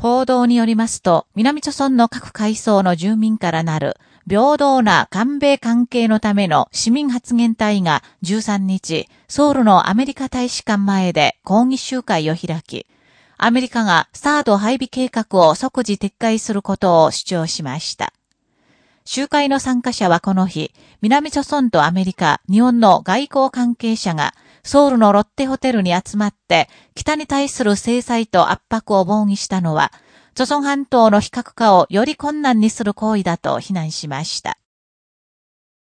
報道によりますと、南朝村の各階層の住民からなる、平等な韓米関係のための市民発言隊が13日、ソウルのアメリカ大使館前で抗議集会を開き、アメリカがスタート配備計画を即時撤回することを主張しました。集会の参加者はこの日、南朝村とアメリカ、日本の外交関係者が、ソウルのロッテホテルに集まって、北に対する制裁と圧迫を防御したのは、朝鮮半島の非核化をより困難にする行為だと非難しました。